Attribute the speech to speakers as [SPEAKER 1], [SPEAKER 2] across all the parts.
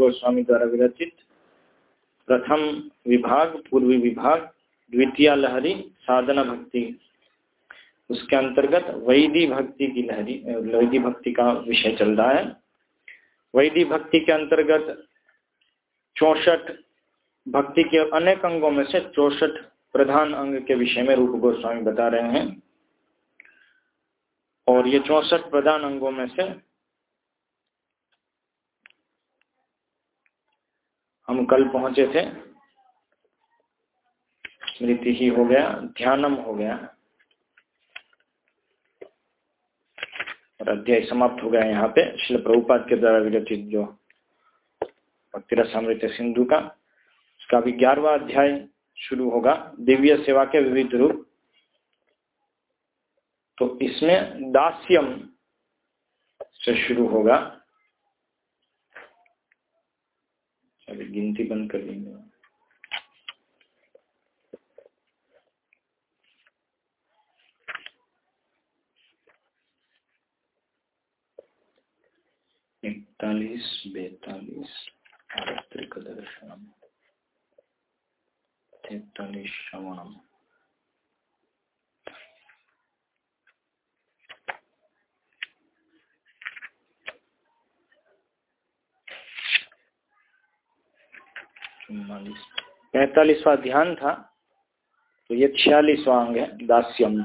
[SPEAKER 1] गोस्वामी द्वारा विरचित प्रथम विभाग, पूर्वी विभाग, द्वितीय लहरी, साधना भक्ति। उसके अंतर्गत वैदी भक्ति की लहरी, वैदी भक्ति का विषय चल रहा है। वैदी भक्ति के अंतर्गत चौसठ भक्ति के अनेक अंगों में से चौसठ प्रधान अंग के विषय में रूप गोस्वामी बता रहे हैं। और ये चौसठ प्रधान अंगों में से हम कल पहुँचे थे। स्मृति ही हो गया, ध्यानम हो गया। और अध्याय समाप्त हो गया यहाँ पे। शिल प्रभुपाद के द्वारा विरचित जो भक्तिरसामृत सिंधु का, उसका भी ग्यारहवा अध्याय शुरू होगा। दिव्य सेवा के विविध रूप। तो इसमें दास्यम से शुरू होगा। अभी गिनती बंद कर देंगे। इकतालीस बैतालीस आरत्रिक दर्शनम तैतालीस श्रवणम पैतालीसवा ध्यान था तो ये छियालीसवा अंग है, दास्यम।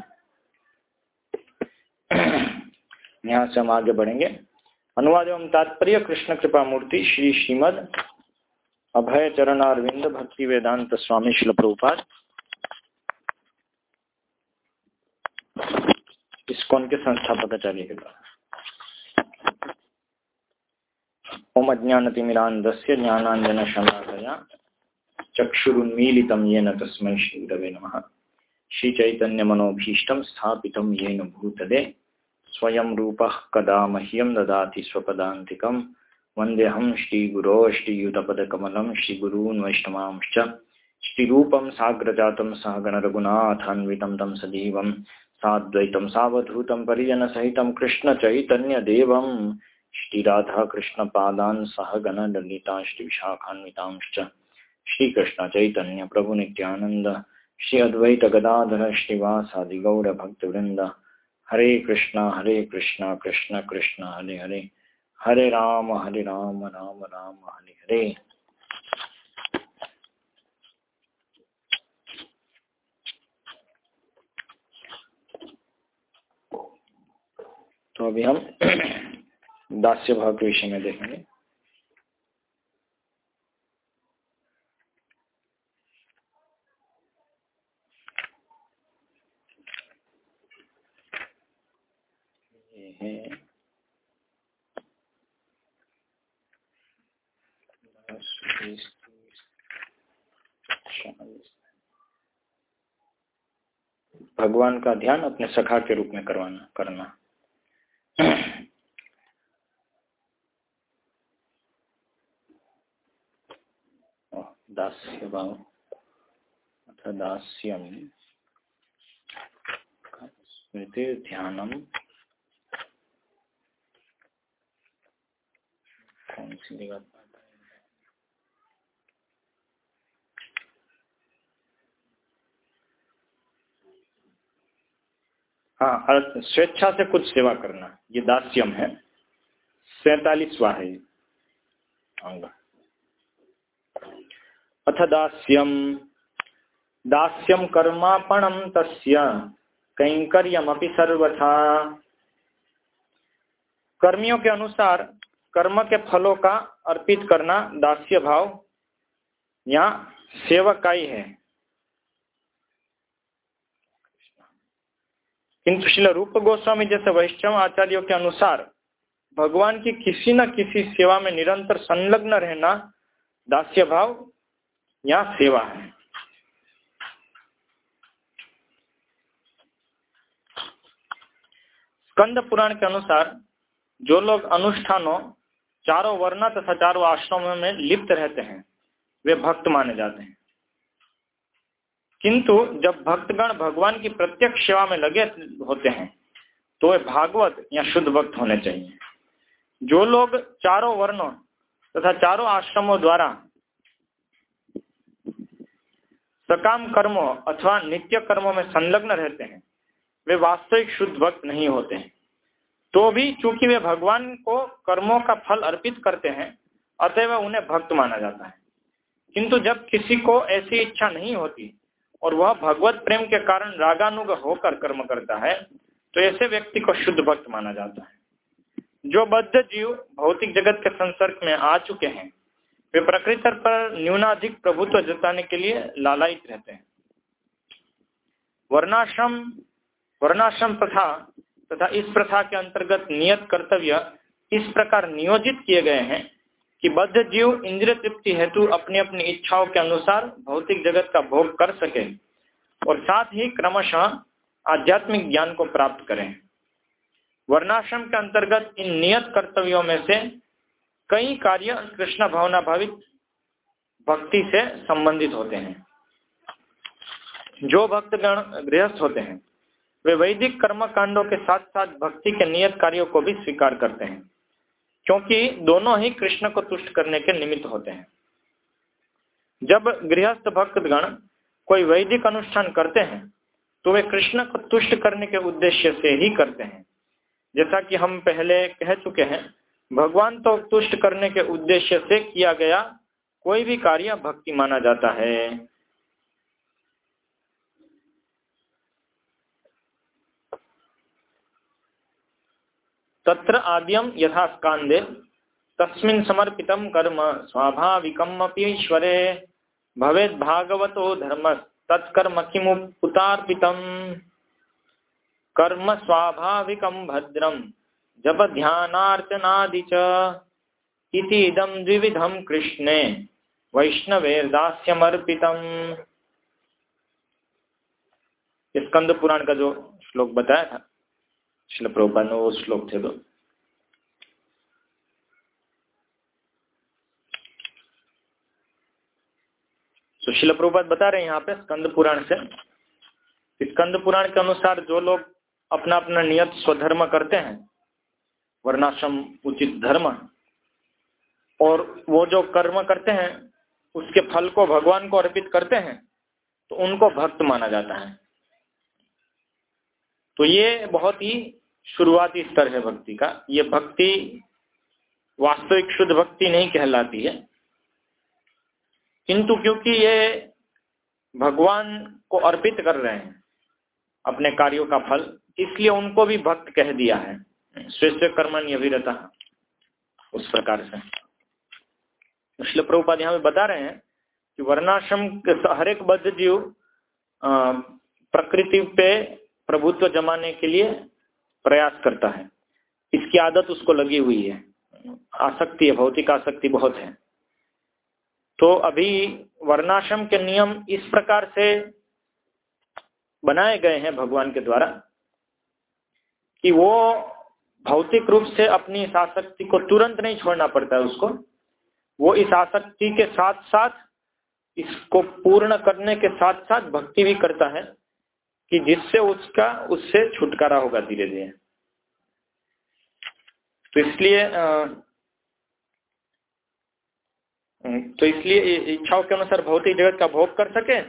[SPEAKER 1] यहाँ से हम आगे बढ़ेंगे। अनुवाद एवं तात्पर्य, कृष्ण कृपा मूर्ति, श्री श्रीमद अभय चरण अरविंद भक्ति वेदांत स्वामी शिल प्रभुपाद। इसकोन के संस्थापक आचार्य के द्वारा। ओम अज्ञानतिमिरान्धस्य ज्ञानाञ्जनशलाकया चक्षुरुन्मीलितं येन तस्मै श्रीगुरवे नमः। श्रीचैतन्यमनोभीष्टं स्थापितं येन भूतले, स्वयं रूपः कदा मह्यं ददाति स्वपदान्तिकं। वन्देऽहं श्रीगुरो, श्रीयुतपदकमलं, श्रीगुरून् वैष्णवांश्च। श्रीरूपं साग्रजातं सहगणरघुनाथान्वितं तं सजीवं। साद्वैतं सावधूतं परिजनसहितं कृष्णचैतन्यदेवं श्रीराधा कृष्ण पादान सह गण ललिता श्री विशाखान्वितांश्च श्री कृष्ण चैतन्य प्रभु नित्यानंद श्री अद्वैत गदाधर श्रीवासादि गौर भक्त वृंद हरे कृष्णा हरे कृष्णा, कृष्ण कृष्ण, हरे हरे। हरे राम हरे राम राम राम, हरे हरे। तो अभी हम दास्य भाव के विषय में देखेंगे। भगवान का ध्यान अपने सखा के रूप में करवाना, करना। दास्य अथ दास्यम स्मृति ध्यानम कौन सी जगह हाँ स्वेच्छा से कुछ सेवा करना, ये दास्यम है। सैतालीसवा है अंग। अथ दास्यम। दास्यम कर्मापणम तस्य। कैंकर्यमपि सर्वथा। कर्मियों के अनुसार कर्म के फलों का अर्पित करना दास्य भाव या सेवक का है। किंतु शिल रूप गोस्वामी जैसे वैष्णव आचार्यों के अनुसार भगवान की किसी न किसी सेवा में निरंतर संलग्न रहना दास्य भाव या सेवा है। स्कंद पुराण के अनुसार जो लोग अनुष्ठानों, चारों वर्ण तथा चारों आश्रमों में लिप्त रहते हैं, वे भक्त माने जाते हैं। किंतु जब भक्तगण भगवान की प्रत्यक्ष सेवा में लगे होते हैं तो वे भागवत या शुद्ध भक्त होने चाहिए। जो लोग चारों वर्णों तथा चारों आश्रमों द्वारा सकाम कर्मों अथवा नित्य कर्मों में संलग्न रहते हैं, वे वास्तविक शुद्ध भक्त नहीं होते हैं। तो भी चूँकि वे भगवान को कर्मों का फल अर्पित करते हैं, अतएव उन्हें भक्त माना जाता है। किंतु जब किसी को ऐसी इच्छा नहीं होती और वह भगवत प्रेम के कारण रागानुग होकर कर्म करता है तो ऐसे व्यक्ति को शुद्ध भक्त माना जाता है। जो बद्ध जीव भौतिक जगत के संसर्ग में आ चुके हैं वे प्रकृति पर न्यूनाधिक प्रभुत्व जताने के लिए लालायित रहते हैं। वर्णाश्रम वर्णाश्रम प्रथा तथा इस प्रथा के अंतर्गत नियत कर्तव्य इस प्रकार नियोजित किए गए हैं कि बद्ध जीव इंद्रिय तृप्ति हेतु अपनी अपनी इच्छाओं के अनुसार भौतिक जगत का भोग कर सके और साथ ही क्रमशः आध्यात्मिक ज्ञान को प्राप्त करें। वर्णाश्रम के अंतर्गत इन नियत कर्तव्यों में से कई कार्य कृष्ण भावना भावित भक्ति से संबंधित होते हैं। जो भक्तगण गृहस्थ होते हैं, वे वैदिक कर्म कांडों के साथ साथ भक्ति के नियत कार्यों को भी स्वीकार करते हैं, क्योंकि दोनों ही कृष्ण को तुष्ट करने के निमित्त होते हैं। जब गृहस्थ भक्तगण कोई वैदिक अनुष्ठान करते हैं तो वे कृष्ण को तुष्ट करने के उद्देश्य से ही करते हैं। जैसा कि हम पहले कह चुके हैं भगवान तो तुष्ट करने के उद्देश्य से किया गया कोई भी कार्य भक्ति माना जाता है। तत्र आद्यम यथा स्कांदे तस्मिन् समर्पितं कर्म ईश्वरे। भवेद भागवतो धर्म, तत्कर्म किमुतार्पितम् कर्म स्वाभाविकं भद्रम। जप ध्यानार्चनादि च इति इदं कृष्णे स्कंद पुराण का जो श्लोक बताया था शिल प्रभुपाद वो श्लोक थे दो। तो शिल प्रभुपाद बता रहे हैं यहाँ पे स्कंद पुराण से। स्कंद पुराण के अनुसार जो लोग अपना अपना नियत स्वधर्म करते हैं वर्णाश्रम, उचित धर्म। और वो जो कर्म करते हैं, उसके फल को भगवान को अर्पित करते हैं तो उनको भक्त माना जाता है। तो ये बहुत ही शुरुआती स्तर है भक्ति का। ये भक्ति वास्तविक शुद्ध भक्ति नहीं कहलाती है। किंतु क्योंकि ये भगवान को अर्पित कर रहे हैं अपने कार्यों का फल, इसलिए उनको भी भक्त कह दिया है। श्रेष्ठ कर्मण अभिरता, उस प्रकार से। इसलिए प्रभुपाद यहाँ बता रहे हैं कि वर्णाश्रम हर एक बद्ध जीव प्रकृति पे प्रभुत्व जमाने के लिए प्रयास करता है। इसकी आदत उसको लगी हुई है। आसक्ति है, भौतिक आसक्ति बहुत है। तो अभी वर्णाश्रम के नियम इस प्रकार से बनाए गए हैं भगवान के द्वारा कि वो भौतिक रूप से अपनी इस आसक्ति को तुरंत नहीं छोड़ना पड़ता है उसको। वो इस आसक्ति के साथ साथ इसको पूर्ण करने के साथ साथ भक्ति भी करता है कि जिससे उसका, उससे छुटकारा होगा धीरे धीरे तो इसलिए तो इसलिए इच्छाओं के अनुसार भौतिक जगत का भोग कर सके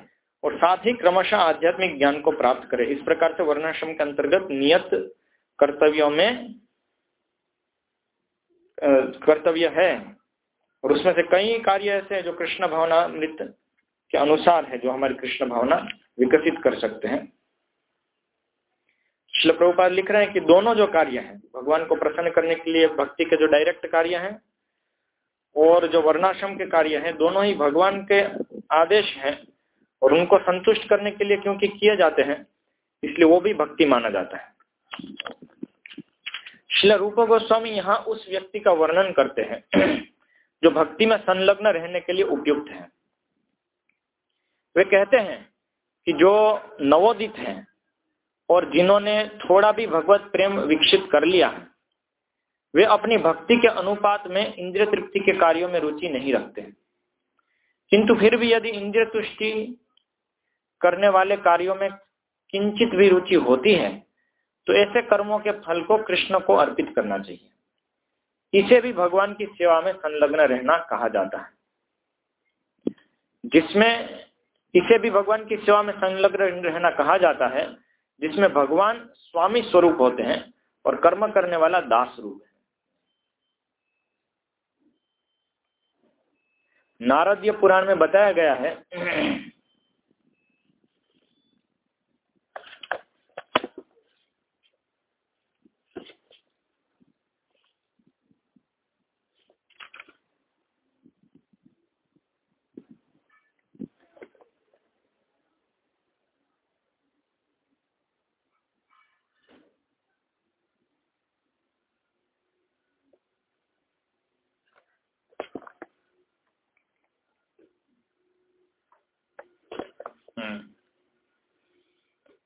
[SPEAKER 1] और साथ ही क्रमशः आध्यात्मिक ज्ञान को प्राप्त करे। इस प्रकार से वर्णाश्रम के अंतर्गत नियत कर्तव्यों में कर्तव्य है। और उसमें से कई कार्य ऐसे हैं जो कृष्ण भावना नृत्य के अनुसार है, जो हमारी कृष्ण भावना विकसित कर सकते हैं। शिल प्रभुपाद लिख रहे हैं कि दोनों जो कार्य हैं, भगवान को प्रसन्न करने के लिए, भक्ति के जो डायरेक्ट कार्य हैं, और जो वर्णाश्रम के कार्य हैं, दोनों ही भगवान के आदेश हैं, और उनको संतुष्ट करने के लिए क्योंकि किए जाते हैं, इसलिए वो भी भक्ति माना जाता है। शिल रूप गोस्वामी यहाँ उस व्यक्ति का वर्णन करते हैं, जो भक्ति में संलग्न रहने के लिए उपयुक्त है। वे कहते हैं कि जो नवोदित हैं और जिन्होंने थोड़ा भी भगवत प्रेम विकसित कर लिया है, वे अपनी भक्ति के अनुपात में इंद्रिय तृप्ति के कार्यों में रुचि नहीं रखते किंतु फिर भी यदि इंद्रिय तुष्टि करने वाले कार्यों में किंचित भी रुचि होती है तो ऐसे कर्मों के फल को कृष्ण को अर्पित करना चाहिए। इसे भी भगवान की सेवा में संलग्न रहना कहा जाता है। जिसमें इसे भी भगवान की सेवा में संलग्न रहना कहा जाता है, जिसमें भगवान स्वामी स्वरूप होते हैं और कर्म करने वाला दास रूप है। नारदीय पुराण में बताया गया है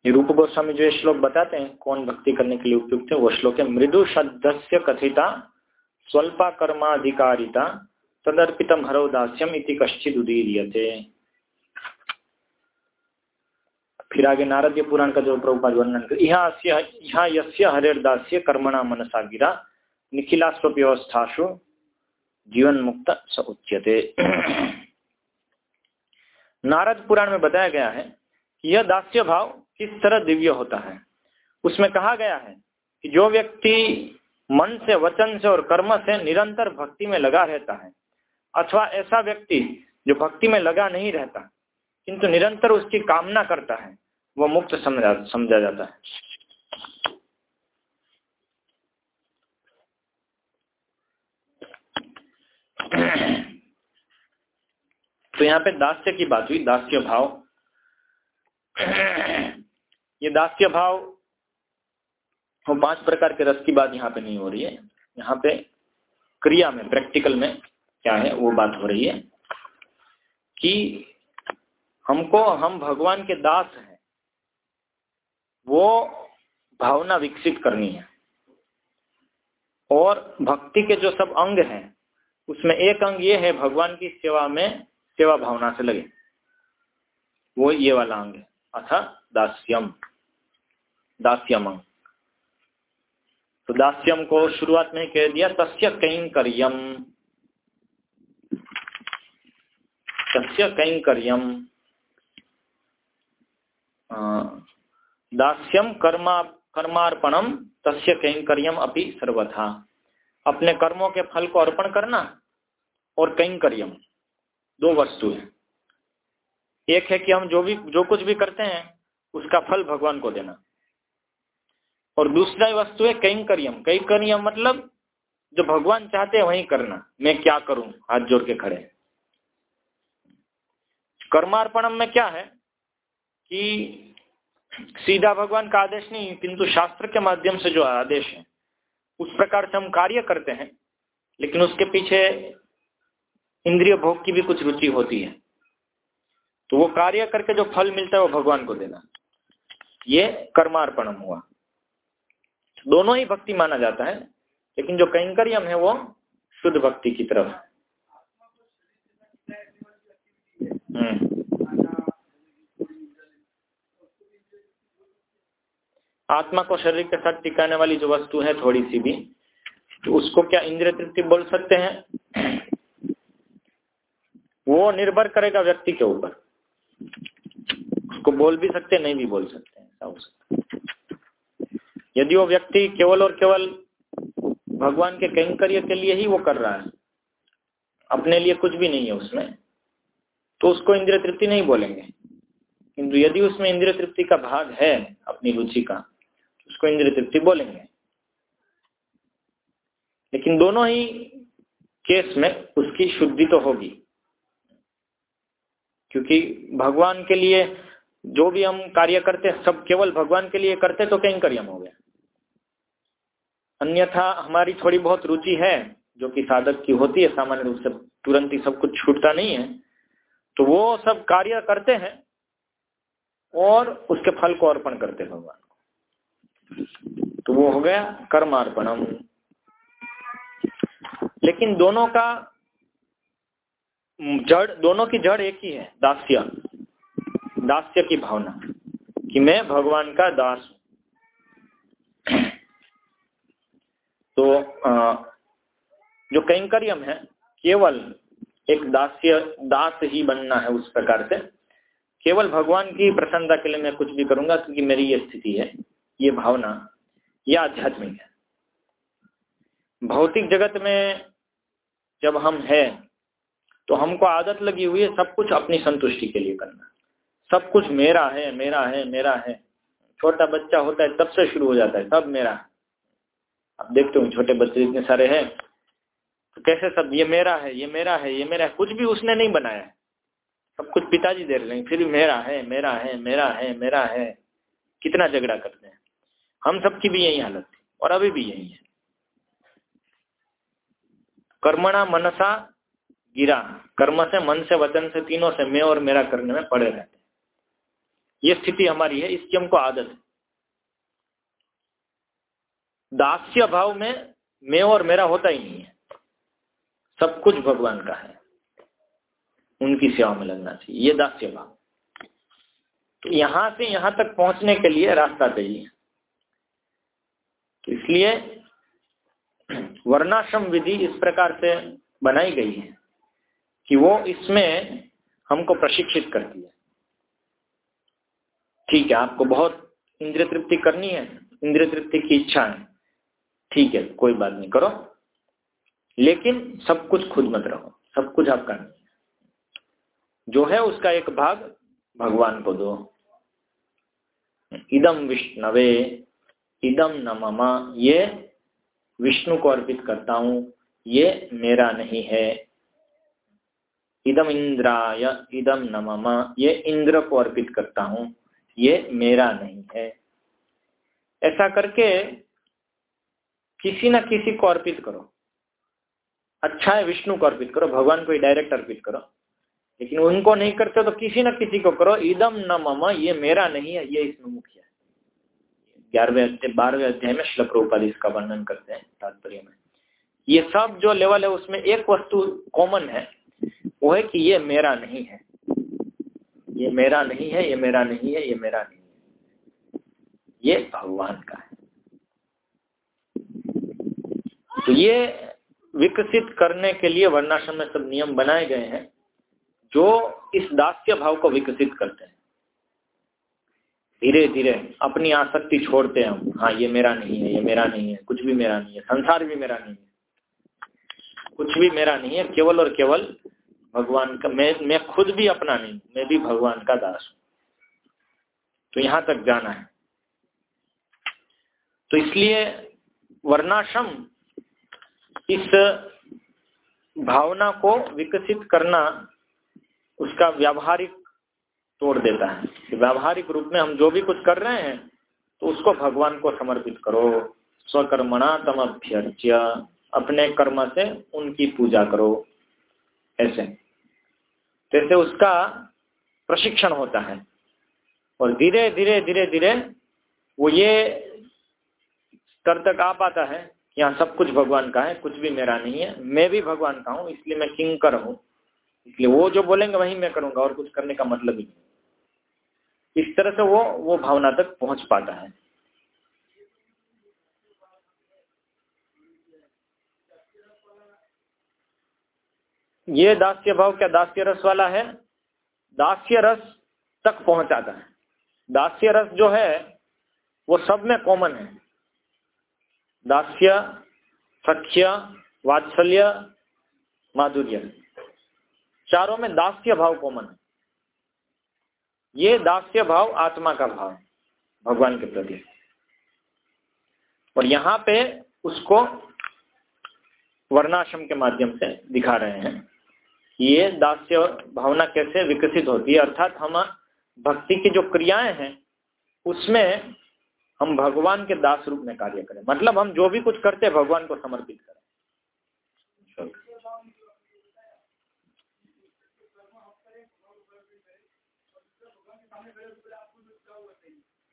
[SPEAKER 1] ये रूप गोस्वामी जो श्लोक बताते हैं, कौन भक्ति करने के लिए उपयुक्त है, वो श्लोक है, मृदु शब्द से कथिता, स्वल्पा कर्माधिकारिता, तदर्पितम हरो दास्यम इति कश्चित उदीरियते। फिर आगे नारदीय पुराण का जो प्रभुपाद वर्णन कर यहाँ यस्य हरिर्दास्य कर्मणा मनसा गिरा निखिलास्व व्यवस्थाशु जीवन मुक्त स उच्यते। नारद पुराण में बताया गया है यह दास्य भाव किस तरह दिव्य होता है? उसमें कहा गया है कि जो व्यक्ति मन से, वचन से और कर्म से निरंतर भक्ति में लगा रहता है, अथवा ऐसा व्यक्ति जो भक्ति में लगा नहीं रहता, किंतु निरंतर उसकी कामना करता है, वह मुक्त समझा समझा जाता है। तो यहाँ पे दास्य की बात हुई दास्य भाव ये दास्य भाव वो पाँच प्रकार के रस की बात यहाँ पे नहीं हो रही है। यहाँ पे क्रिया में प्रैक्टिकल में क्या है, वो बात हो रही है कि हमको, हम भगवान के दास हैं, वो भावना विकसित करनी है। और भक्ति के जो सब अंग हैं, उसमें एक अंग ये है, भगवान की सेवा में सेवा भावना से लगे। वो ये वाला अंग है। अथा दास्यम। दास्यम। तो दास्यम को शुरुआत में कह दिया, तस्य कैंकर्यम तस्य कैंकर्यम दास्यम कर्मा कर्मार्पणम तस्य कैंकर्यम अपि सर्वथा। अपने कर्मों के फल को अर्पण करना और कैंकर्यम दो वस्तु है। एक है कि हम जो भी, जो कुछ भी करते हैं, उसका फल भगवान को देना। और दूसरा वस्तु है कई करियम कई करियम मतलब जो भगवान चाहते हैं वही करना। मैं क्या करूँ? हाथ जोड़ के खड़े कर्मार्पणम में क्या है कि सीधा भगवान का आदेश नहीं, किंतु शास्त्र के माध्यम से जो आदेश है, उस प्रकार से हम कार्य करते हैं, लेकिन उसके पीछे इंद्रिय भोग की भी कुछ रुचि होती है। तो वो कार्य करके जो फल मिलता है वो भगवान को देना। ये कर्मार्पणम हुआ। दोनों ही भक्ति माना जाता है, लेकिन जो कैंकर्यम है वो शुद्ध भक्ति की तरफ़। हम्म। आत्मा को शरीर के साथ टिकाने वाली जो वस्तु है थोड़ी सी भी तो उसको क्या इंद्रिय तृप्ति बोल सकते हैं? वो निर्भर करेगा व्यक्ति के ऊपर। उसको बोल भी सकते नहीं भी बोल सकते यदि वो व्यक्ति केवल और केवल भगवान के कैंकर्य के लिए ही वो कर रहा है, अपने लिए कुछ भी नहीं है उसमें तो उसको इंद्रिय तृप्ति नहीं बोलेंगे। किंतु यदि उसमें इंद्रिय तृप्ति का भाग है अपनी रुचि का तो उसको इंद्रिय तृप्ति बोलेंगे। लेकिन दोनों ही केस में उसकी शुद्धि तो होगी। क्योंकि भगवान के लिए जो भी हम कार्य करते सब केवल भगवान के लिए करते तो कैंकर्यम हो गया। अन्यथा हमारी थोड़ी बहुत रुचि है, जो कि साधक की होती है, सामान्य रूप से तुरंत ही सब कुछ छूटता नहीं है तो वो सब कार्य करते हैं और उसके फल को अर्पण करते हैं भगवान को। तो वो हो गया कर्मार्पणम। लेकिन दोनों का जड़, दोनों की जड़ एक ही है, दास्य। दास्य की भावना कि मैं भगवान का दास हूँ। तो जो कैंकर्यम है, केवल एक दास्य, दास ही बनना है उस प्रकार से। केवल भगवान की प्रसन्नता के लिए मैं कुछ भी करूँगा, क्योंकि मेरी ये स्थिति है, ये भावना, ये आध्यात्मिक है। भौतिक जगत में जब हम हैं तो हमको आदत लगी हुई है सब कुछ अपनी संतुष्टि के लिए करना। सब कुछ मेरा है मेरा है मेरा है। छोटा बच्चा होता है, तब से शुरू हो जाता है, सब मेरा अब देखते हो छोटे बच्चे इतने सारे हैं। तो कैसे सब, ये मेरा है, ये मेरा है, ये मेरा है? कुछ भी उसने नहीं बनाया। है सब कुछ पिताजी दे रहे हैं, फिर मेरा है मेरा है मेरा है मेरा है। कितना झगड़ा करते हैं। हम सबकी भी यही हालत थी, और अभी भी यही है। कर्मणा मनसा गिरा। कर्म से, मन से, वचन से, तीनों से मैं और मेरा करने में पड़े रहते ये स्थिति हमारी है, इसकी हमको आदत है। दास्य भाव में मैं और मेरा होता ही नहीं है। सब कुछ भगवान का है। उनकी सेवा में लगना चाहिए। ये दास्य भाव। तो यहाँ से यहाँ तक पहुँचने के लिए रास्ता चाहिए। इसलिए वर्णाश्रम विधि इस प्रकार से बनाई गई है। कि वो इसमें हमको प्रशिक्षित करती है। ठीक है, आपको बहुत इंद्रिय तृप्ति करनी है, इंद्रिय तृप्ति की इच्छा है। ठीक है, कोई बात नहीं, करो। लेकिन सब कुछ खुद मत रहो, सब कुछ आपका नहीं जो है उसका एक भाग भगवान को दो। इदम विष्णवे इदम न ये विष्णु को अर्पित करता हूँ, ये मेरा नहीं है। इदम इंद्राय, इदम न ये इंद्र को अर्पित करता हूँ, ये मेरा नहीं है। ऐसा करके किसी न किसी को अर्पित करो। अच्छा है विष्णु को अर्पित करो, भगवान को ही डायरेक्ट अर्पित करो। लेकिन उनको नहीं करते तो किसी न किसी को करो, इदम न मम ये मेरा नहीं है, ये इसमें मुख्य है। ग्यारहवें अध्याय, बारहवें अध्याय में श्लोक रूपाधि इसका वर्णन करते हैं तात्पर्य में। ये सब जो लेवल है, उसमें एक वस्तु कॉमन है वो है कि ये मेरा नहीं है। ये मेरा नहीं है, ये मेरा नहीं है, ये मेरा नहीं है। ये भगवान का है। तो ये विकसित करने के लिए वर्णाश्रम में सब नियम बनाए गए हैं, जो इस दास्य भाव को विकसित करते हैं। धीरे धीरे अपनी आसक्ति छोड़ते हैं हम। हाँ ये मेरा नहीं है, ये मेरा नहीं है, कुछ भी मेरा नहीं है, संसार भी मेरा नहीं है। कुछ भी मेरा नहीं है, केवल और केवल भगवान का, मैं मैं खुद भी अपना नहीं, मैं भी भगवान का दास हूँ। तो यहाँ तक जाना है। तो इसलिए वर्णाश्रम इस भावना को विकसित करना उसका व्यावहारिक तोड़ देता है। कि व्यावहारिक रूप में हम जो भी कुछ कर रहे हैं तो उसको भगवान को समर्पित करो। स्वकर्मणा तम अभ्यर्च्य अपने कर्म से उनकी पूजा करो। ऐसे। जैसे उसका प्रशिक्षण होता है। और धीरे धीरे धीरे धीरे वो ये स्तर तक आ पाता है कि यहाँ सब कुछ भगवान का है, कुछ भी मेरा नहीं है। मैं भी भगवान का हूँ, इसलिए मैं किंकर हूँ। इसलिए वो जो बोलेंगे वही मैं करूँगा, और कुछ करने का मतलब ही नहीं। इस तरह से वो वो भावना तक पहुँच पाता है। ये दास्य भाव क्या दास्य रस वाला है? दास्य रस तक पहुंचाता है। दास्य रस जो है, वो सब में कॉमन है। दास्य, सख्य, वात्सल्य, माधुर्य। चारों में दास्य भाव कॉमन है। ये दास्य भाव आत्मा का भाव, भगवान के प्रति। और यहाँ पे उसको वर्णाश्रम के माध्यम से दिखा रहे हैं। ये दास्य भावना कैसे विकसित होती है? अर्थात हम भक्ति की जो क्रियाएँ हैं, उसमें हम भगवान के दास रूप में कार्य करें। मतलब हम जो भी कुछ करते हैं, भगवान को समर्पित करें।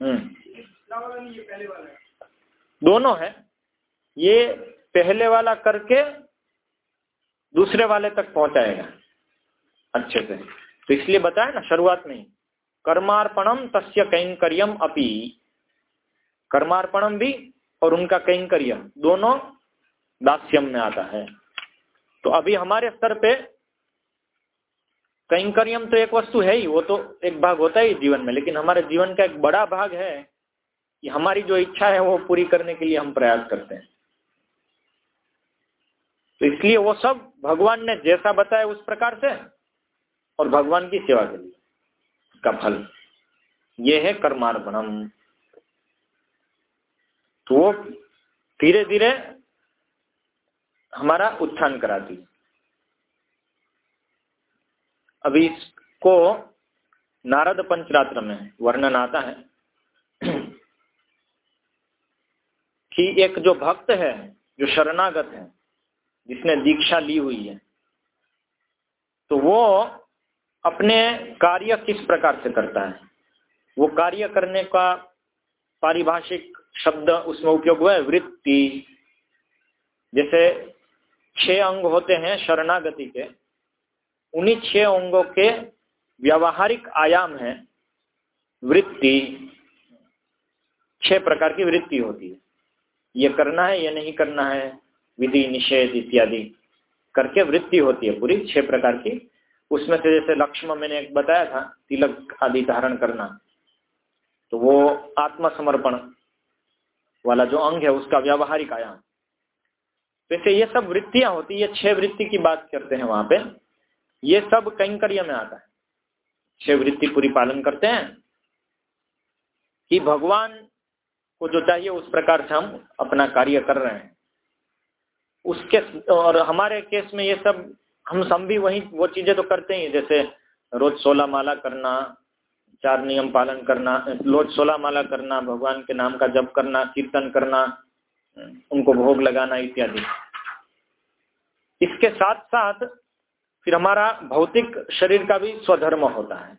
[SPEAKER 1] हम्म। दोनों है। ये पहले वाला करके दूसरे वाले तक पहुंचाएगा। अच्छे से। तो इसलिए बताया ना, शुरुआत में कर्मार्पणम तस्य कैंकर्यम अपी। कर्मार्पणम भी और उनका कैंकर्य दोनों दास्यम में आता है। तो अभी हमारे स्तर पे कैंकरियम तो एक वस्तु है ही, वो तो एक भाग होता ही जीवन में, लेकिन हमारे जीवन का एक बड़ा भाग है कि हमारी जो इच्छा है वो पूरी करने के लिए हम प्रयास करते हैं। तो इसलिए वो सब भगवान ने जैसा बताया उस प्रकार से और भगवान की सेवा के लिए का फल। ये है कर्मार्पणम। तो वो धीरे धीरे हमारा उत्थान कराती। अभी इसको नारद पंचरात्र में वर्णन आता है कि एक जो भक्त है, जो शरणागत है जिसने दीक्षा ली हुई है। तो वो अपने कार्य किस प्रकार से करता है? वो कार्य करने का पारिभाषिक शब्द उसमें उपयोग हुआ है, वृत्ति। जैसे छह अंग होते हैं शरणागति के, उन्हीं छह अंगों के व्यावहारिक आयाम है वृत्ति। छह प्रकार की वृत्ति होती है। ये करना है, ये नहीं करना है विधि निषेध इत्यादि करके वृत्ति होती है पूरी, छह प्रकार की। उसमें से जैसे लक्ष्म मैंने एक बताया था, तिलक आदि धारण करना। तो वो आत्मसमर्पण वाला जो अंग है, उसका व्यावहारिक आयाम। वैसे ये सब वृत्तियाँ होती है छह वृत्ति की बात करते हैं वहाँ पे। ये सब कैंकर्य में आता है। छह वृत्ति पूरी पालन करते हैं कि भगवान को जो चाहिए उस प्रकार से हम अपना कार्य कर रहे हैं। उसके और हमारे केस में ये सब, हम सब भी वही, वो चीज़ें तो करते ही जैसे रोज सोलह माला करना, चार नियम पालन करना, रोज सोलह माला करना, भगवान के नाम का जप करना, कीर्तन करना, उनको भोग लगाना इत्यादि। इसके साथ साथ फिर हमारा भौतिक शरीर का भी स्वधर्म होता है।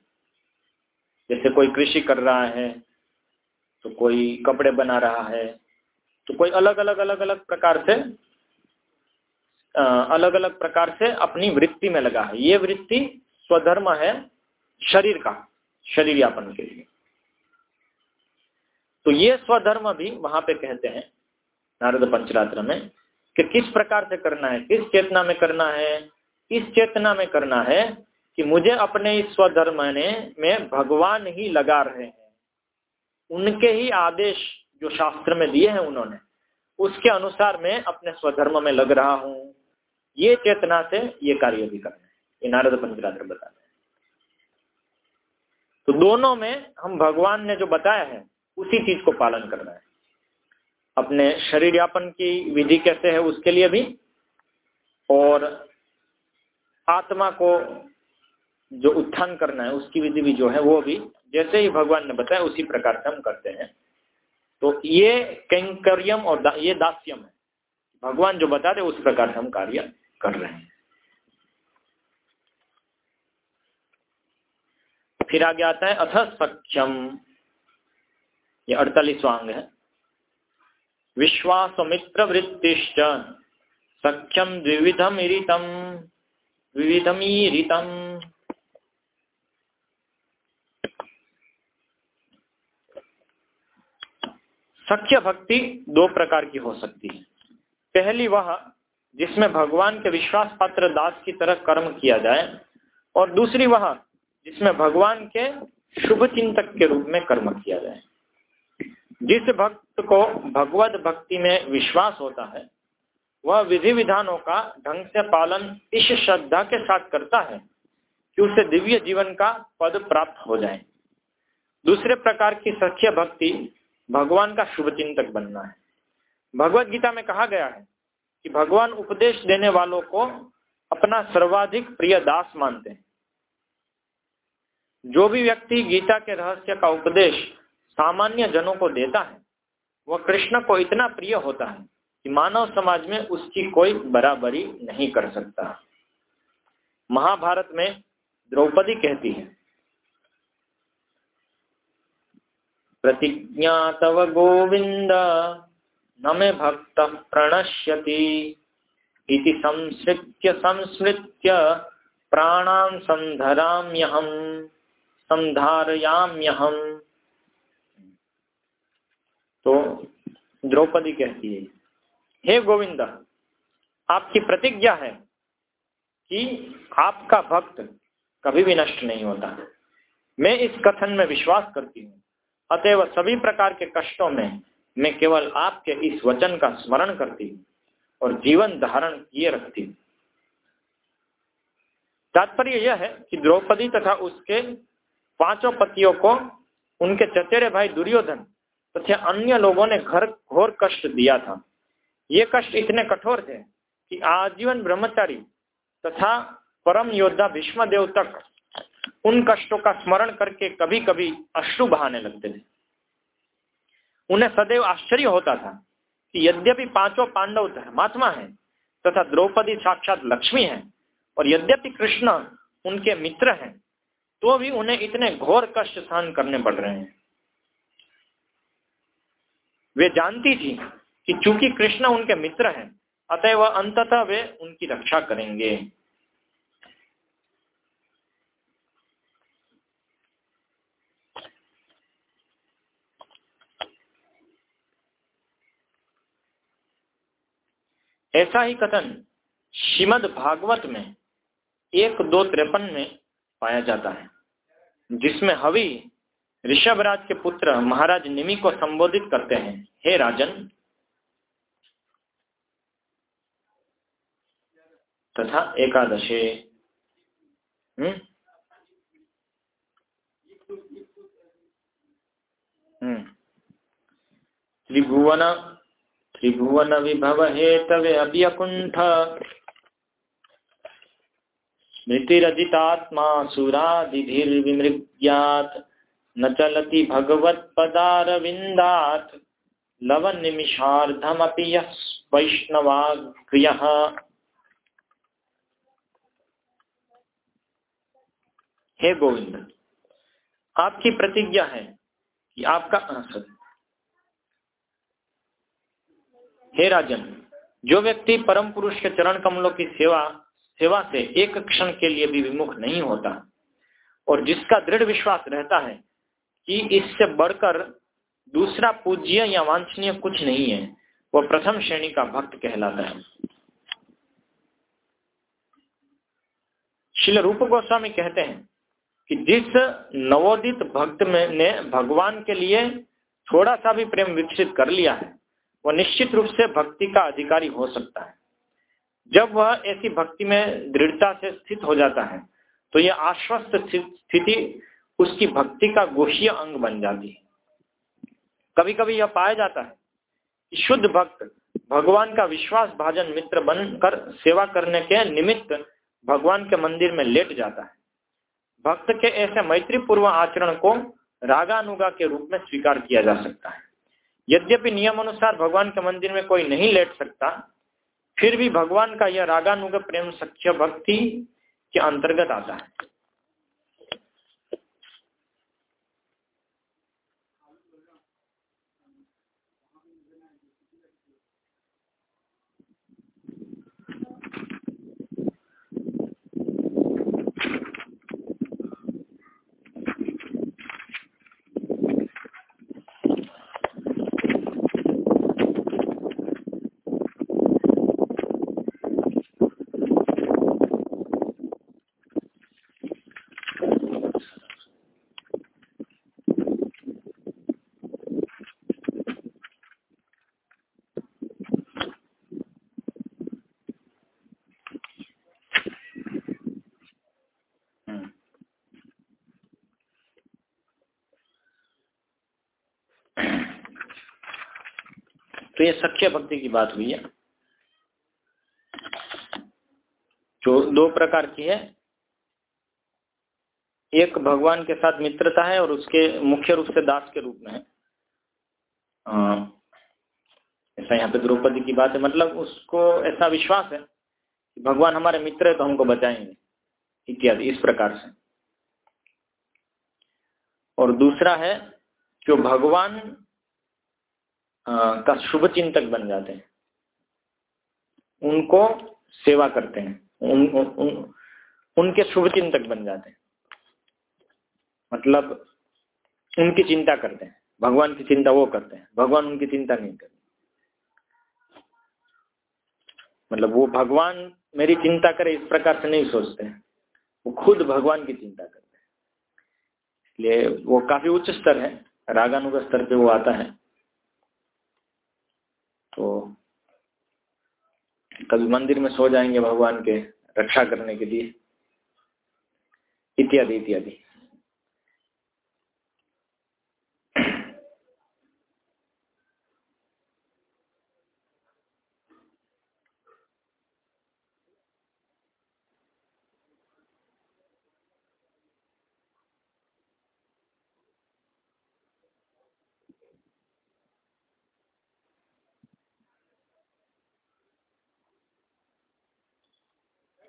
[SPEAKER 1] जैसे कोई कृषि कर रहा है तो कोई कपड़े बना रहा है तो कोई अलग अलग अलग अलग प्रकार से अलग अलग प्रकार से अपनी वृत्ति में लगा है। ये वृत्ति स्वधर्म है शरीर का शरीर यापन के लिए। तो ये स्वधर्म भी वहाँ पे कहते हैं, नारद पंचरात्र में, कि किस प्रकार से करना है, किस चेतना में करना है, इस चेतना में करना है कि मुझे अपने इस स्वधर्म में भगवान ही लगा रहे हैं। उनके ही आदेश जो शास्त्र में दिए हैं उन्होंने, उसके अनुसार मैं अपने स्वधर्म में लग रहा हूँ। ये चेतना से ये कार्य भी करना है। ये नारद पंचरात्र बताते हैं। तो दोनों में हम भगवान ने जो बताया है उसी चीज़ को पालन करना है। अपने शरीर यापन की विधि कैसे है उसके लिए भी और आत्मा को जो उत्थान करना है उसकी विधि भी जो है वो भी जैसे ही भगवान ने बताया उसी प्रकार से हम करते हैं। तो ये कैंकर्यम और दा, ये दास्यम है। भगवान जो बता दे उस प्रकार से हम कार्य कर रहे हैं। फिर आगे आता है, अथ सक्षम ये अड़तालीसवा अंग है। विश्वास मित्र वृत्तिश्च सख्यम द्विविधम इरितम विविधम ईरितम सख्य भक्ति दो प्रकार की हो सकती है। पहली वह जिसमें भगवान के विश्वास पात्र दास की तरह कर्म किया जाए, और दूसरी वह जिसमें भगवान के शुभ चिंतक के रूप में कर्म किया जाए। जिस भक्त को भगवत भक्ति में विश्वास होता है, वह विधि विधानों का ढंग से पालन इस श्रद्धा के साथ करता है कि उसे दिव्य जीवन का पद प्राप्त हो जाए। दूसरे प्रकार की सख्य भक्ति भगवान का शुभ चिंतक बनना है। भगवत गीता में कहा गया है कि भगवान उपदेश देने वालों को अपना सर्वाधिक प्रिय दास मानते हैं। जो भी व्यक्ति गीता के रहस्य का उपदेश सामान्य जनों को देता है, वह कृष्ण को इतना प्रिय होता है कि मानव समाज में उसकी कोई बराबरी नहीं कर सकता। महाभारत में द्रौपदी कहती है, प्रतिज्ञा तव गोविंद न मे भक्त प्रणश्यति इति संसृत्य संस्मृत्य प्राणान संधराम्यहम संधारयाम्यहम तो द्रौपदी कहती है, हे गोविंद, आपकी प्रतिज्ञा है कि आपका भक्त कभी भी नष्ट नहीं होता। मैं इस कथन में विश्वास करती हूँ। अतएव सभी प्रकार के कष्टों में मैं केवल आपके इस वचन का स्मरण करती और जीवन धारण किए रखती तात्पर्य यह है कि द्रौपदी तथा उसके पाँचों पतियों को, उनके चचेरे भाई दुर्योधन तथा अन्य लोगों ने घर घोर कष्ट दिया था। ये कष्ट इतने कठोर थे कि आजीवन ब्रह्मचारी तथा परम योद्धा भीष्म देव तक उन कष्टों का स्मरण करके कभी कभी अश्रु बहाने लगते थे। उन्हें सदैव आश्चर्य होता था कि यद्यपि पाँचों पांडव धर्मात्मा हैं तथा द्रौपदी साक्षात लक्ष्मी है और यद्यपि कृष्ण उनके मित्र हैं तो भी उन्हें इतने घोर कष्ट सहन करने पड़ रहे हैं। वे जानती थी कि चूँकि कृष्ण उनके मित्र हैं, अतएव अंततः वे उनकी रक्षा करेंगे। ऐसा ही कथन श्रीमद भागवत में एक दो त्रेपन में पाया जाता है, जिसमें हवि ऋषभराज के पुत्र महाराज निमि को संबोधित करते हैं, हे राजन, तथा एकादशे हम्म? हम्म। त्रिभुवन त्रिभुवन विभव हेतवे अभ्यकुंठ स्मृतिरजितात्मा सुरादिभिर्विमृग्यात् न चलति भगवत्पदारविन्दात्। लवनिमिषार्धमपि यः वैष्णवाग्र्यः। हे गोविंद, आपकी प्रतिज्ञा है कि आपका हे राजन, जो व्यक्ति परम पुरुष के चरण कमलों की सेवा सेवा से एक क्षण के लिए भी विमुख नहीं होता, और जिसका दृढ़ विश्वास रहता है कि इससे बढ़कर दूसरा पूज्य या वांछनीय कुछ नहीं है, वह प्रथम श्रेणी का भक्त कहलाता है। शिल रूप गोस्वामी कहते हैं कि जिस नवोदित भक्त में ने भगवान के लिए थोड़ा सा भी प्रेम विकसित कर लिया है वह निश्चित रूप से भक्ति का अधिकारी हो सकता है। जब वह ऐसी भक्ति में दृढ़ता से स्थित हो जाता है तो यह आश्वस्त स्थिति उसकी भक्ति का गोषीय अंग बन जाती है। कभी कभी यह पाया जाता है कि शुद्ध भक्त भगवान का विश्वास भाजन मित्र बनकर सेवा करने के निमित्त भगवान के मंदिर में लेट जाता है। भक्त के ऐसे मैत्री पूर्व आचरण को रागानुगा के रूप में स्वीकार किया जा सकता है। यद्यपि नियम अनुसार भगवान के मंदिर में कोई नहीं लेट सकता, फिर भी भगवान का यह रागानुग प्रेम सख्य भक्ति के अंतर्गत आता है। तो ये सख्य भक्ति की बात हुई है। जो दो प्रकार की है। एक भगवान के साथ मित्रता है और उसके मुख्य रूप से दास के रूप में है। ऐसा यहाँ पे द्रौपदी की बात है। मतलब उसको ऐसा विश्वास है कि भगवान हमारे मित्र है तो हमको बचाएँगे इत्यादि, इस प्रकार से। और दूसरा है, जो भगवान का शुभ चिंतक बन जाते हैं। उनको सेवा करते हैं। उन, उन, उन, उनके शुभ चिंतक बन जाते हैं। मतलब उनकी चिंता करते हैं। भगवान की चिंता वो करते हैं। भगवान उनकी चिंता नहीं करते। मतलब वो भगवान मेरी चिंता करे इस प्रकार से नहीं सोचते। वो खुद भगवान की चिंता करते हैं। इसलिए वो काफ़ी उच्च स्तर है। रागानुग स्तर पे वो आता है तो कभी मंदिर में सो जाएँगे भगवान के रक्षा करने के लिए। इत्यादि इत्यादि।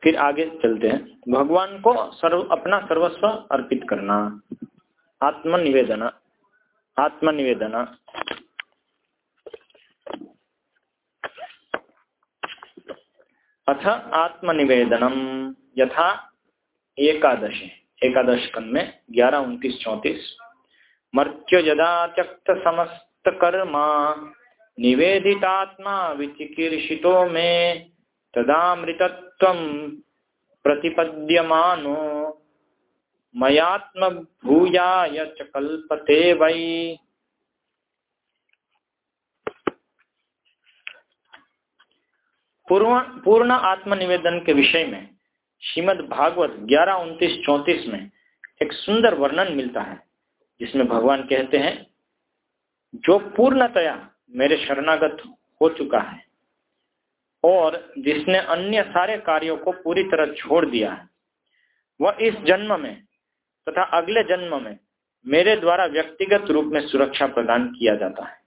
[SPEAKER 1] फिर आगे चलते हैं। भगवान को सर्व, अपना सर्वस्व अर्पित करना। आत्मनिवेदना। आत्मनिवेदन। अथ आत्मनिवेदनम। यथा एकादश। एकादश कन में ग्यारह, उन्तीस, चौतीस। मर्त्य यदा त्यक्त समस्त कर्मा निवेदितात्मा विचिकीर्षितो में। तदामृतत्वं प्रतिपद्यमानो मयात्मभूयाय च कल्पते वै। पूर्ण पूर्ण आत्मनिवेदन के विषय में श्रीमद भागवत ग्यारह, उन्तीस, चौतीस में एक सुंदर वर्णन मिलता है, जिसमें भगवान कहते हैं, जो पूर्णतया मेरे शरणागत हो चुका है और जिसने अन्य सारे कार्यों को पूरी तरह छोड़ दिया है, वह इस जन्म में तथा अगले जन्म में मेरे द्वारा व्यक्तिगत रूप में सुरक्षा प्रदान किया जाता है।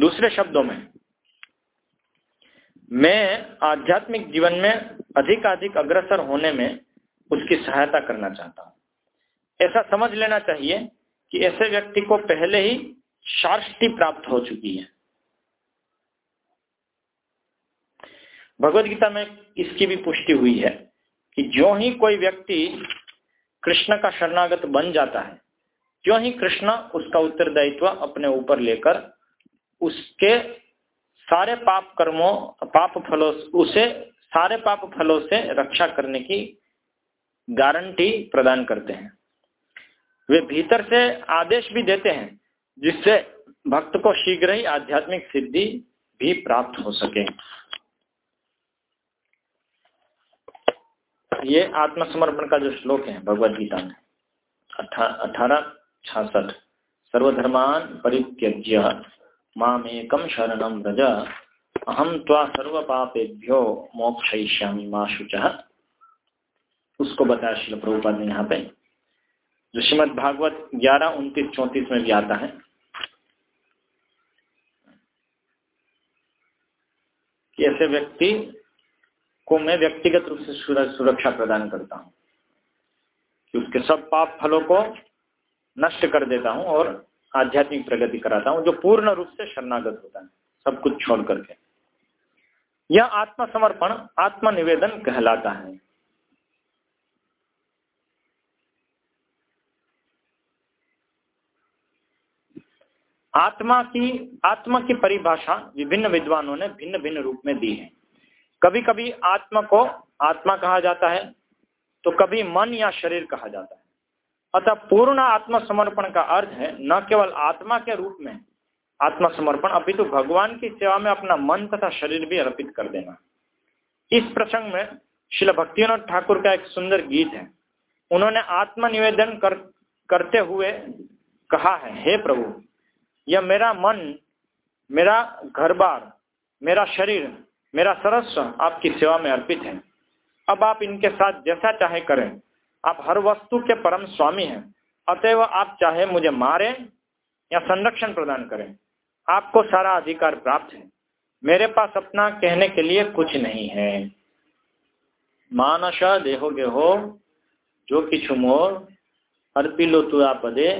[SPEAKER 1] दूसरे शब्दों में, मैं आध्यात्मिक जीवन में अधिक अधिक अग्रसर होने में उसकी सहायता करना चाहता हूँ। ऐसा समझ लेना चाहिए कि ऐसे व्यक्ति को पहले ही शार्ष्टि प्राप्त हो चुकी है। भगवत गीता में इसकी भी पुष्टि हुई है कि जो ही कोई व्यक्ति कृष्ण का शरणागत बन जाता है जो ही कृष्ण उसका उत्तरदायित्व अपने ऊपर लेकर उसके सारे पाप कर्मों, पाप फलों, उसे सारे पाप फलों से रक्षा करने की गारंटी प्रदान करते हैं। वे भीतर से आदेश भी देते हैं, जिससे भक्त को शीघ्र ही आध्यात्मिक सिद्धि भी प्राप्त हो सके। ये आत्मसमर्पण का जो श्लोक है भगवद गीता में अठारह छाछठ सर्वधर्मान परित्यज्य मामेकम शरणम व्रज अहम त्वा सर्व पापेभ्यो मोक्षयिष्यामि माँ शुच। उसको बताया शिल प्रभुपाद ने यहाँ पे। जो श्रीमद भागवत ग्यारह, उनतीस, चौतीस में भी आता है। कि ऐसे व्यक्ति को मैं व्यक्तिगत रूप से सुरक्षा प्रदान करता हूँ। कि उसके सब पाप फलों को नष्ट कर देता हूँ और आध्यात्मिक प्रगति कराता हूँ, जो पूर्ण रूप से शरणागत होता है, सब कुछ छोड़ करके। यह आत्मसमर्पण, आत्मनिवेदन कहलाता है। आत्मा की आत्मा की परिभाषा विभिन्न विद्वानों ने भिन्न भिन्न रूप में दी है। कभी कभी आत्मा को आत्मा कहा जाता है तो कभी मन या शरीर कहा जाता है। अतः पूर्ण आत्मसमर्पण का अर्थ है न केवल आत्मा के रूप में आत्मसमर्पण अपितु तो भगवान की सेवा में अपना मन तथा शरीर भी अर्पित कर देना। इस प्रसंग में शिल भक्तिनाथ ठाकुर का एक सुंदर गीत है। उन्होंने आत्मनिवेदन कर, करते हुए कहा है हे प्रभु यह मेरा मन मेरा घर बार मेरा शरीर मेरा सर्वस्व आपकी सेवा में अर्पित है। अब आप इनके साथ जैसा चाहे करें। आप हर वस्तु के परम स्वामी हैं। अतएव आप चाहे मुझे मारें या संरक्षण प्रदान करें, आपको सारा अधिकार प्राप्त है। मेरे पास अपना कहने के लिए कुछ नहीं है। मानस देहो गेहो, जो कि मोर अर्पिलो तुआ पदे,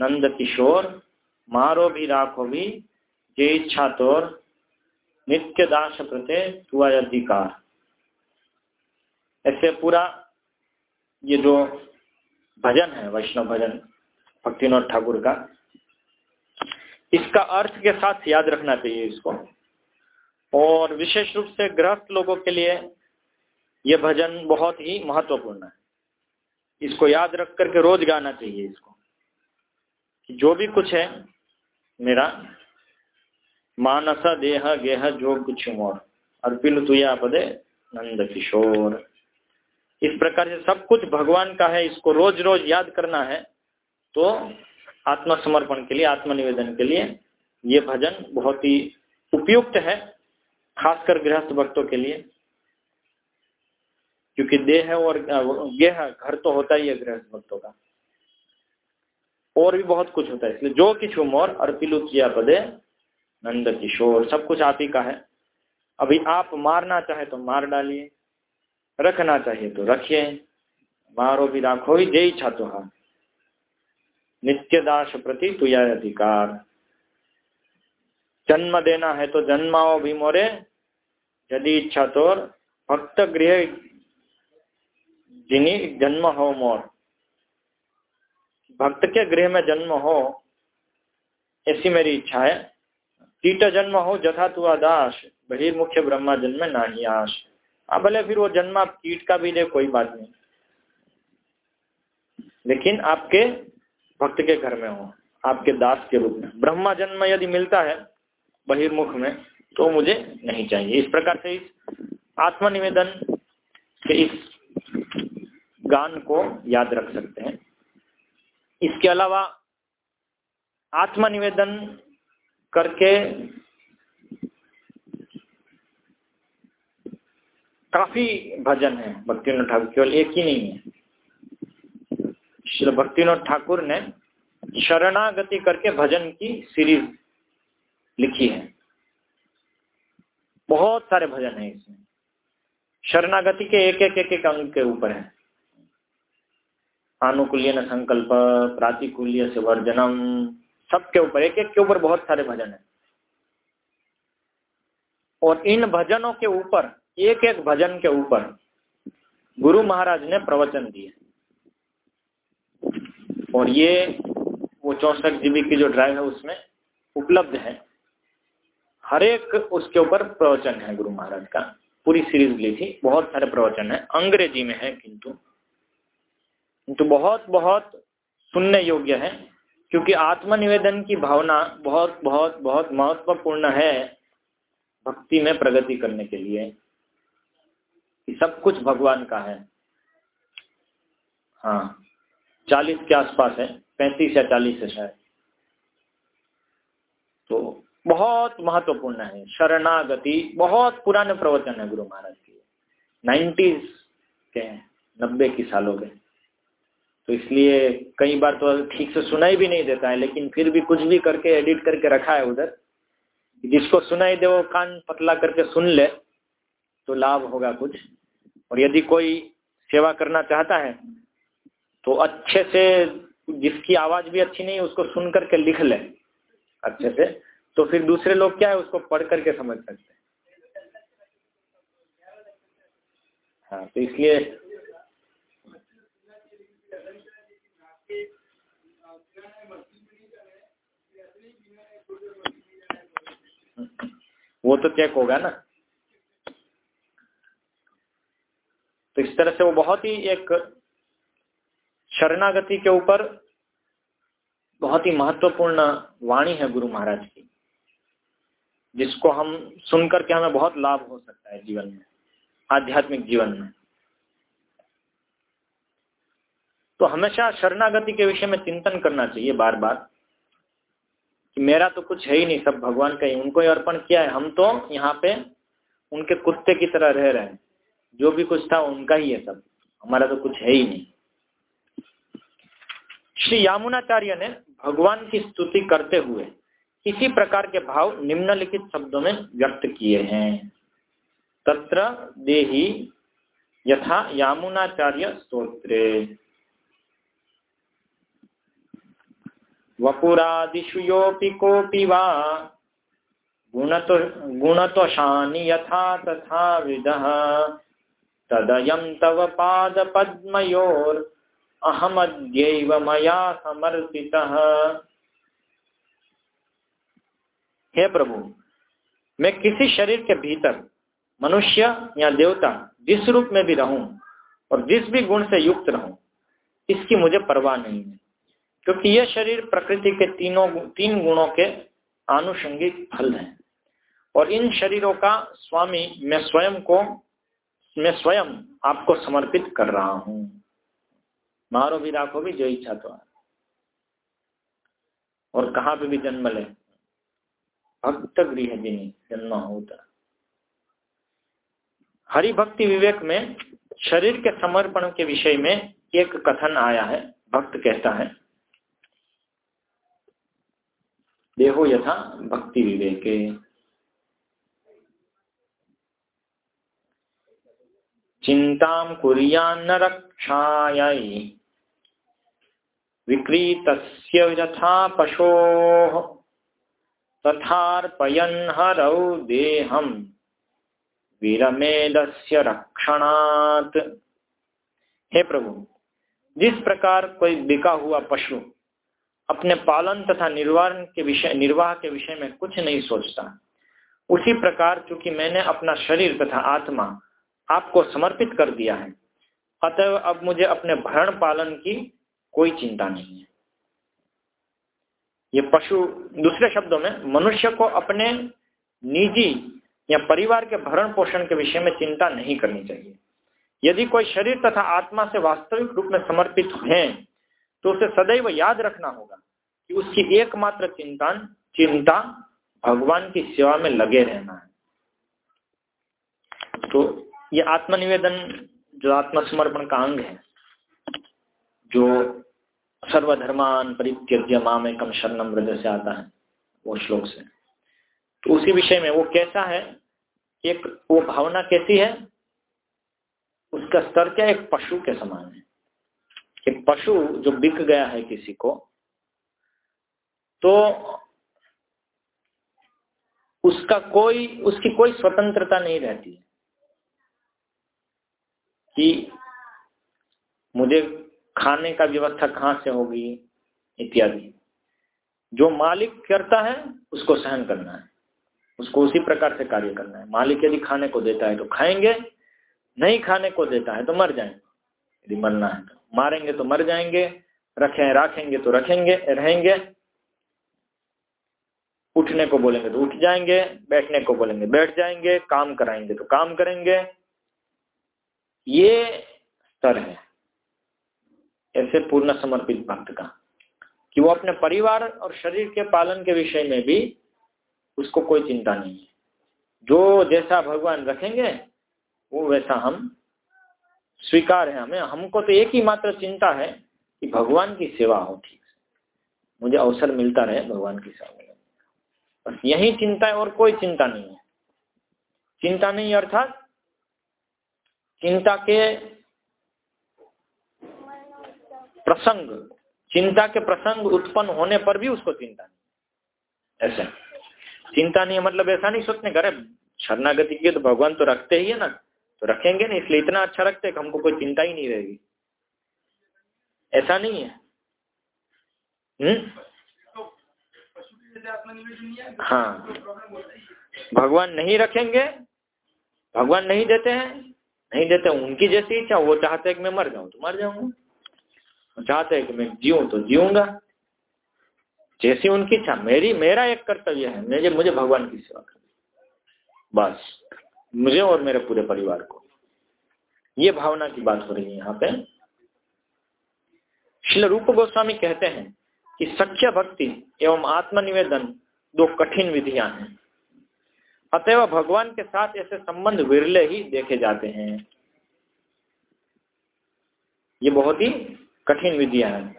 [SPEAKER 1] नंद किशोर, मारो भी राखो भी, जे इच्छा तोर नित्य दास प्रत्यय तुआ अधिकार। ऐसे पूरा ये जो भजन है, वैष्णव भजन भक्तिनाथ ठाकुर का, इसका अर्थ के साथ याद रखना चाहिए इसको। और विशेष रूप से गृहस्थ लोगों के लिए यह भजन बहुत ही महत्वपूर्ण है। इसको याद रख करके रोज गाना चाहिए इसको। जो भी कुछ है, मेरा मानस देह गेह जो कुछ मोर। अर्पिल तुया पदे नंद किशोर। इस प्रकार से सब कुछ भगवान का है, इसको रोज रोज याद करना है। तो आत्मसमर्पण के लिए, आत्मनिवेदन के लिए ये भजन बहुत ही उपयुक्त है, खासकर गृहस्थ भक्तों के लिए। क्योंकि देह और, गेह, घर तो होता ही है गृहस्थ भक्तों का। और भी बहुत कुछ होता है। इसलिए जो कि मोर, अर्पिलु किया पदे नंद किशोर, सब कुछ आप ही का है। अभी आप मारना चाहे तो मार डालिए, रखना चाहिए तो रखिए, मारो भी राखो ही जय इच्छा तो हाँ नित्य दास प्रति तुया अधिकार। जन्म देना है तो जन्माओ भी मोरे, यदि इच्छा तो भक्त गृह जिनी जन्म हो मोर। भक्त के गृह में जन्म हो, ऐसी मेरी इच्छा है। कीट जन्म हो जथा तुआ दास बहिर्मुख्य ब्रह्मा जन्म नाही आश। हाँ भले फिर वो जन्म आप कीट का भी दे कोई बात नहीं। लेकिन आपके भक्त के घर में हो, आपके दास के रूप में। ब्रह्मा जन्म यदि मिलता है बहिर्मुख में तो मुझे नहीं चाहिए। इस प्रकार से इस आत्मनिवेदन के इस गान को याद रख सकते हैं। इसके अलावा आत्मनिवेदन करके काफ़ी भजन है भक्तिनाथ ठाकुर, केवल एक ही नहीं है। श्री भक्तिनाथ ठाकुर ने शरणागति करके भजन की सीरीज़ लिखी है। बहुत सारे भजन है इसमें। शरणागति के एक एक एक एक अंग के ऊपर है। आनुकूल्य न संकल्प, प्रातिकूल्य से वर्जनम सबके ऊपर एक एक के ऊपर बहुत सारे भजन है। और इन भजनों के ऊपर एक एक भजन के ऊपर गुरु महाराज ने प्रवचन दिए। और ये, वो चौसठ जीबी की जो ड्राइव है, उसमें उपलब्ध है। हर एक उसके ऊपर प्रवचन है गुरु महाराज का। पूरी सीरीज़ ली थी, बहुत सारे प्रवचन है। अंग्रेज़ी में है, किंतु। किंतु बहुत बहुत सुनने योग्य है। क्योंकि आत्मनिवेदन की भावना बहुत बहुत बहुत महत्वपूर्ण है भक्ति में प्रगति करने के लिए। सब कुछ भगवान का है। हाँ चालीस के आसपास है, पैंतीस या चालीस है शायद। तो बहुत महत्वपूर्ण है, शरणागति, बहुत पुराने प्रवचन है गुरु महाराज के। नाइन्टीज के नब्बे की सालों के। तो इसलिए कई बार तो ठीक से सुनाई भी नहीं देता है, लेकिन फिर भी कुछ भी करके एडिट करके रखा है उधर। जिसको सुनाई दे वो कान पतला करके सुन ले तो लाभ होगा कुछ। और यदि कोई सेवा करना चाहता है तो अच्छे से जिसकी आवाज़ भी अच्छी नहीं, उसको सुन करके लिख ले अच्छे से। तो फिर दूसरे लोग क्या है, उसको पढ़ करके समझ सकते हैं। हाँ तो इसलिए वो तो चेक होगा ना। तो इस तरह से वो बहुत ही एक शरणागति के ऊपर बहुत ही महत्वपूर्ण वाणी है गुरु महाराज की, जिसको हम सुनकर के हमें बहुत लाभ हो सकता है जीवन में, आध्यात्मिक जीवन में। तो हमेशा शरणागति के विषय में चिंतन करना चाहिए बार बार। मेरा तो कुछ है ही नहीं, सब भगवान का ही, उनको ही अर्पण किया है। हम तो यहाँ पे उनके कुत्ते की तरह रह रहे हैं। जो भी कुछ था उनका ही है सब। हमारा तो कुछ है ही नहीं। श्री यामुनाचार्य ने भगवान की स्तुति करते हुए इसी प्रकार के भाव निम्नलिखित शब्दों में व्यक्त किए हैं। तत्र देही यथा यामुनाचार्य स्त्रोत्रे वपुरादिषु योऽपि कोऽपि वा? गुणतो गुणतोषानि यथा तथा विदः तदयं तव पादपद्मयोर् अहमद्यैव मया समर्पितः। हे प्रभु, मैं किसी शरीर के भीतर मनुष्य या देवता जिस रूप में भी रहूँ और जिस भी गुण से युक्त रहूँ, इसकी मुझे परवाह नहीं है। क्योंकि यह शरीर प्रकृति के तीनों तीन गुणों के आनुषंगिक फल है। और इन शरीरों का स्वामी मैं स्वयं को, मैं स्वयं आपको समर्पित कर रहा हूँ। मारो भी राखो भी जो इच्छा तो और कहा पे भी जन्म ले। भक्त गृह जिनी जन्म होता। हरि भक्ति विवेक में शरीर के समर्पण के विषय में एक कथन आया है, भक्त कहता है। देहो यथा भक्ति विवेके। चिंता कुरियान्न रक्षायै। विक्रीत यथा पशो तथार्पयन् हरौ देहम। वीरमेदस्य रक्षणात्। हे प्रभु, जिस प्रकार कोई बिका हुआ पशु अपने पालन तथा निर्वाह के विषय, निर्वाह के विषय में कुछ नहीं सोचता। उसी प्रकार चूँकि मैंने अपना शरीर तथा आत्मा आपको समर्पित कर दिया है अतः अब मुझे अपने भरण पालन की कोई चिंता नहीं है। ये पशु, दूसरे शब्दों में, मनुष्य को अपने निजी या परिवार के भरण पोषण के विषय में चिंता नहीं करनी चाहिए। यदि कोई शरीर तथा आत्मा से वास्तविक रूप में समर्पित है तो उसे सदैव याद रखना होगा कि उसकी एकमात्र चिंता चिंता भगवान की सेवा में लगे रहना है। तो ये आत्मनिवेदन, जो आत्मसमर्पण का अंग है, जो सर्वधर्मान परित्यज्य माम एकम शरणम हृदय से आता है, वो श्लोक से। तो उसी विषय में वो कैसा है, एक वो भावना कैसी है, उसका स्तर क्या एक पशु के समान है। एक पशु जो बिक गया है किसी को तो उसका कोई, उसकी कोई स्वतंत्रता नहीं रहती। कि मुझे खाने का व्यवस्था कहाँ से होगी, इत्यादि। जो मालिक करता है, उसको सहन करना है। उसको उसी प्रकार से कार्य करना है। मालिक यदि खाने को देता है तो खाएँगे, नहीं खाने को देता है तो मर जाएँगे। यदि मरना है। मारेंगे तो मर जाएँगे, रखे, रखेंगे तो रखेंगे, रहेंगे। उठने को बोलेंगे तो उठ जाएँगे, बैठने को बोलेंगे बैठ जाएँगे, काम कराएँगे तो काम करेंगे। ये स्तर है ऐसे पूर्ण समर्पित भक्त का, कि वो अपने परिवार और शरीर के पालन के विषय में भी उसको कोई चिंता नहीं है। जो जैसा भगवान रखेंगे, वो वैसा हम स्वीकार है हमें। हमको तो एक ही मात्र चिंता है कि भगवान की सेवा हो ठीक से। मुझे अवसर मिलता रहे भगवान की सेवा में। बस यही चिंता है और कोई चिंता नहीं है। चिंता नहीं अर्थात चिंता के प्रसंग, चिंता के प्रसंग उत्पन्न होने पर भी उसको चिंता नहीं ऐसे। चिंता नहीं है मतलब ऐसा नहीं, सोचने करे शरणागति की तो भगवान तो रखते ही है ना। तो रखेंगे ना इसलिए इतना अच्छा रखते कि हमको कोई चिंता ही नहीं रहेगी। ऐसा नहीं है। हम्म? हाँ। भगवान नहीं रखेंगे, भगवान नहीं देते हैं, नहीं देते हैं। उनकी जैसी इच्छा, वो चाहते हैं कि मैं मर जाऊँ तो मर जाऊँगा। चाहते हैं कि मैं जीऊं तो जीऊँगा। जैसी उनकी इच्छा, मेरी, मेरा एक कर्तव्य है मुझे मुझे भगवान की सेवा करनी। बस। मुझे और मेरे पूरे परिवार को। ये भावना की बात हो रही है यहाँ पे। श्री रूप गोस्वामी कहते हैं कि सच्चा भक्ति एवं आत्मनिवेदन दो कठिन विधियाँ हैं। अतएव भगवान के साथ ऐसे संबंध विरले ही देखे जाते हैं। ये बहुत ही कठिन विधियाँ हैं।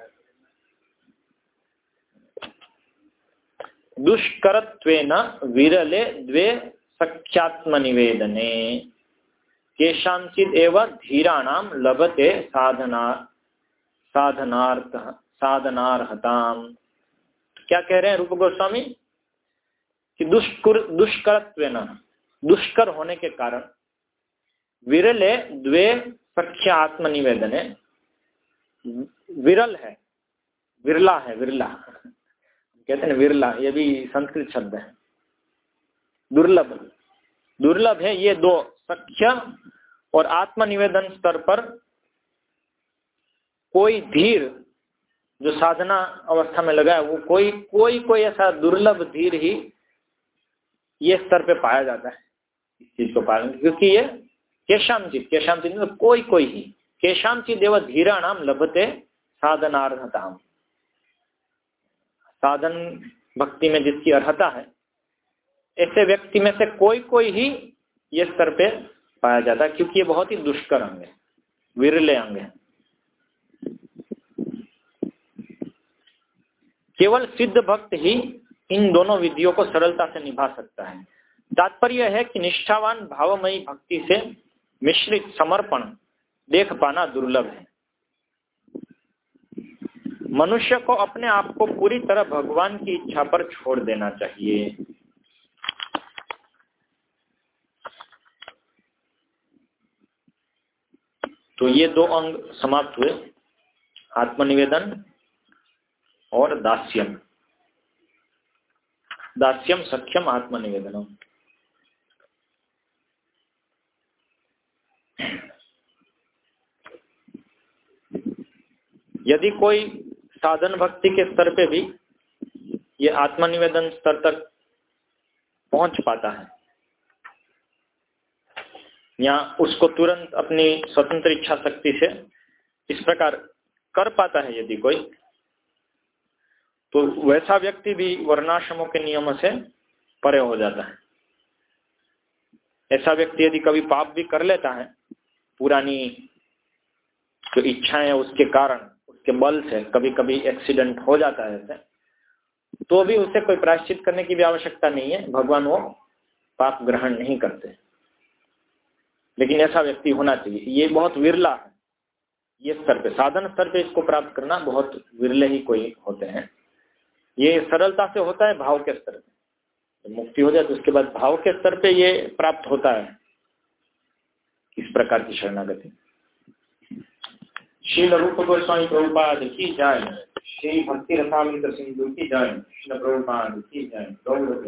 [SPEAKER 1] दुष्करत्वेन विरले द्वे सख्यात्मनिवेदने। केशांचित एवं धीराणाम लभते साधना साधनार्थ साधनार्हताम। क्या कह रहे हैं रूप गोस्वामी? कि दुष्कर दुष्करत्व दुष्कर होने के कारण विरले द्वे सख्या आत्मनिवेदन विरल है, विरला है, विरला। कहते हैं विरला, ये भी संस्कृत शब्द है। दुर्लभ। दुर्लभ है ये दो, सख्य और आत्मनिवेदन स्तर पर कोई धीर जो साधना अवस्था में लगा है, वो कोई कोई कोई ऐसा दुर्लभ धीर ही ये स्तर पे पाया जाता है इस चीज़ को पालन। क्योंकि ये केशामचित केशामचित मतलब कोई कोई ही। केशामचित देव धीरा नाम लभते साधनार्हता साधन भक्ति में जिसकी अर्हता है ऐसे व्यक्ति में से कोई कोई ही ये स्तर पे पाया जाता है, क्योंकि ये बहुत ही दुष्कर अंग है, विरले अंग है। केवल सिद्ध भक्त ही इन दोनों विधियों को सरलता से निभा सकता है। तात्पर्य है कि निष्ठावान, भावमयी भक्ति से मिश्रित समर्पण, देख पाना दुर्लभ है। मनुष्य को अपने आप को पूरी तरह भगवान की इच्छा पर छोड़ देना चाहिए। तो ये दो अंग समाप्त हुए। आत्मनिवेदन और दास्यम। दास्यम, सख्यम, आत्मनिवेदनम। यदि कोई साधन भक्ति के स्तर पे भी ये आत्मनिवेदन स्तर तक पहुँच पाता है या उसको तुरंत अपनी स्वतंत्र इच्छा शक्ति से इस प्रकार कर पाता है यदि कोई तो वैसा व्यक्ति भी वर्णाश्रमों के नियमों से परे हो जाता है। ऐसा व्यक्ति यदि कभी पाप भी कर लेता है, पुरानी जो इच्छाएँ उसके कारण, उसके बल से कभी कभी एक्सीडेंट हो जाता है ऐसे तो भी उसे कोई प्रायश्चित करने की भी आवश्यकता नहीं है। भगवान वो पाप ग्रहण नहीं करते। लेकिन ऐसा व्यक्ति होना चाहिए। ये बहुत विरला है। ये स्तर पे, साधन स्तर पे इसको प्राप्त करना बहुत विरले ही कोई होते हैं। ये सरलता से होता है भाव के स्तर पे। मुक्ति हो जाए तो उसके बाद भाव के स्तर पे ये प्राप्त होता है। इस प्रकार की शरणागति। श्री रूप गोस्वामी प्रभुपाद की जाए श्री भक्ति रसामृत सिंधु की जाए कृष्ण प्रभुपाद की जाए गौरव